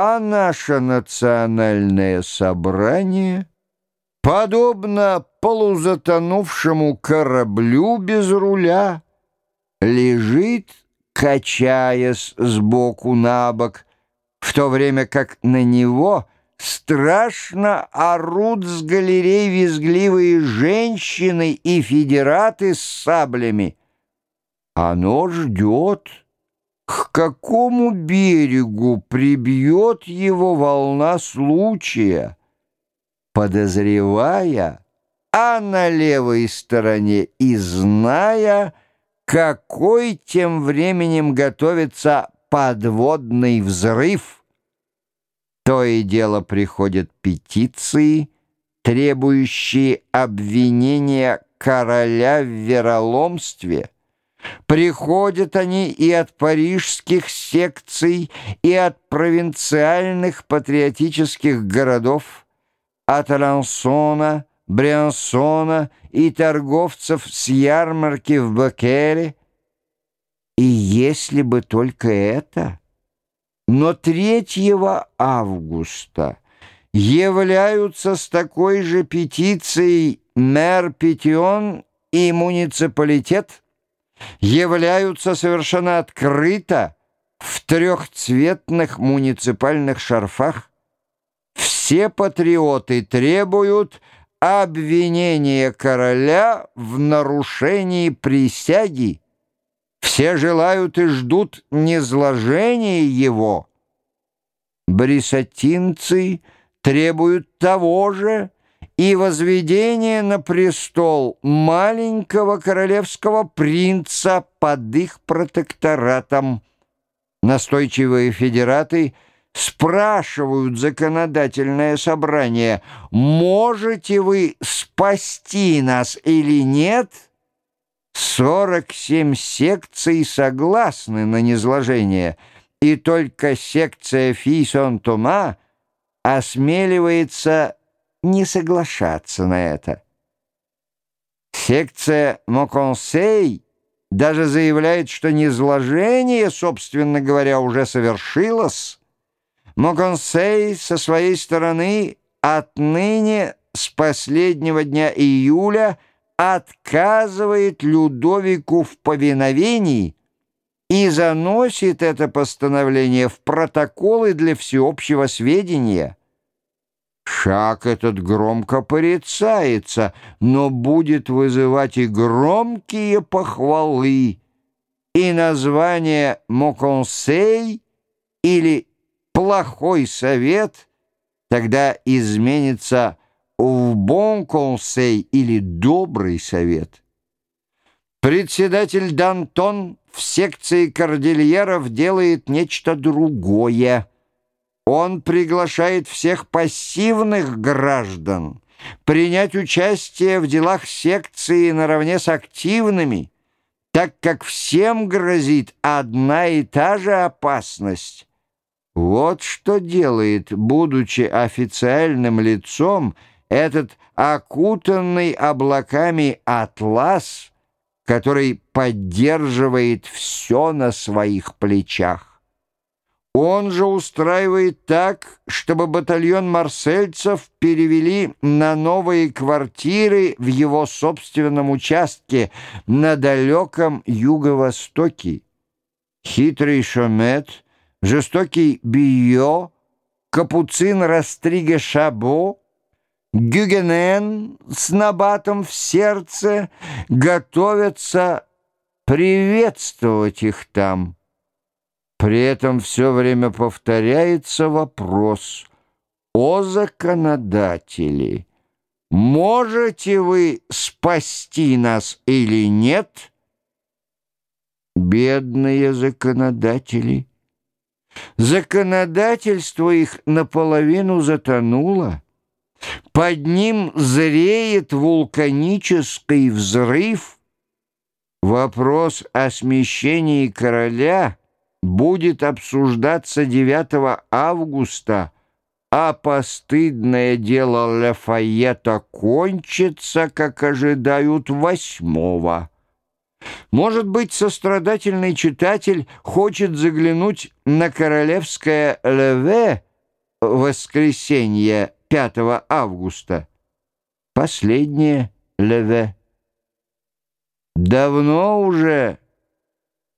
А наше национальное собрание, подобно полузатонувшему кораблю без руля, лежит, качаясь сбоку на бок, в то время как на него страшно орут с галерей визгливые женщины и федераты с саблями. Оно ждет, к какому берегу прибьет его волна случая, подозревая, а на левой стороне и зная, какой тем временем готовится подводный взрыв. То и дело приходят петиции, требующие обвинения короля в вероломстве. Приходят они и от парижских секций, и от провинциальных патриотических городов, от Алансона, Бриансона и торговцев с ярмарки в Бакере. И если бы только это... Но 3 августа являются с такой же петицией мэр Петион и муниципалитет, являются совершенно открыто в трехцветных муниципальных шарфах. Все патриоты требуют обвинение короля в нарушении присяги. Все желают и ждут низложения его. Брисатинцы требуют того же и возведения на престол маленького королевского принца под их протекторатом. Настойчивые федераты – спрашивают законодательное собрание, можете вы спасти нас или нет, 47 секций согласны на низложение, и только секция Фи-Сон-Тома осмеливается не соглашаться на это. Секция Моконсей даже заявляет, что низложение, собственно говоря, уже совершилось, Могонсей со своей стороны отныне с последнего дня июля отказывает Людовику в повиновении и заносит это постановление в протоколы для всеобщего сведения. Шаг этот громко порицается, но будет вызывать и громкие похвалы, и название «Моконсей» или плохой совет тогда изменится в «бон консей» или «добрый совет». Председатель Дантон в секции кордильеров делает нечто другое. Он приглашает всех пассивных граждан принять участие в делах секции наравне с активными, так как всем грозит одна и та же опасность вот что делает, будучи официальным лицом, этот окутанный облаками атлас, который поддерживает все на своих плечах. Он же устраивает так, чтобы батальон марсельцев перевели на новые квартиры в его собственном участке на далеком юго-востоке. Хитрый Шомет — жестокий Био, капуцин Растриге Шабо, Гюгенен с набатом в сердце готовятся приветствовать их там. При этом все время повторяется вопрос о законодателе. Можете вы спасти нас или нет? Бедные законодатели! Законодательство их наполовину затонуло. Под ним зреет вулканический взрыв. Вопрос о смещении короля будет обсуждаться 9 августа, а постыдное дело Лафайета кончится, как ожидают, 8 может быть, сострадательный читатель хочет заглянуть на королевское «Леве», воскресенье 5 августа? Последнее леве. Давно уже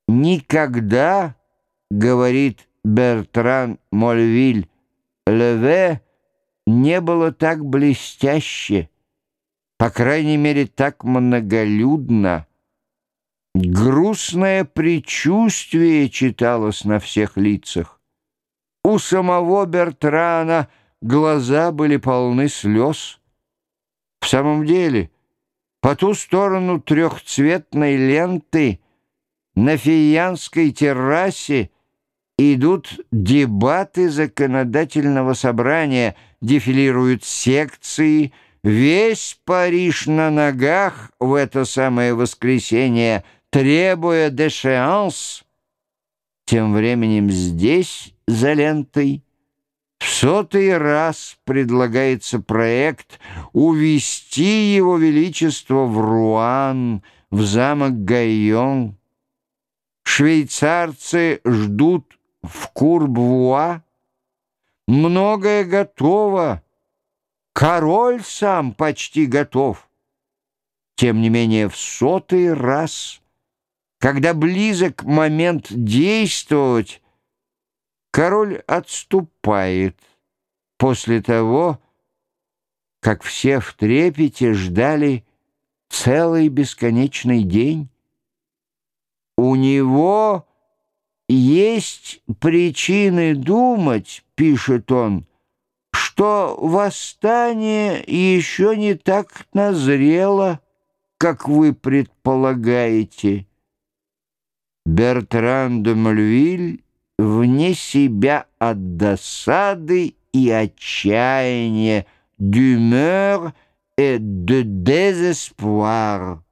никогда, говорит Бертран Мольвиль, леве не было так блестяще, по крайней мере, так многолюдно. Грустное предчувствие читалось на всех лицах. У самого Бертрана глаза были полны слез. В самом деле, по ту сторону трехцветной ленты на Фиянской террасе идут дебаты законодательного собрания, дефилируют секции, весь Париж на ногах в это самое воскресенье, требуя дешеанс. Тем временем здесь, за лентой, в сотый раз предлагается проект увести его величество в Руан, в замок Гайон. Швейцарцы ждут в Курбвуа. Многое готово. Король сам почти готов. Тем не менее, в сотый раз, когда близок момент действовать, Король отступает после того, как все в трепете ждали целый бесконечный день. У него есть причины думать, пишет он, что восстание еще не так назрело, как вы предполагаете. Бертран де Мальвиль вне себя от досады и отчаяния, d'humeur et de désespoir.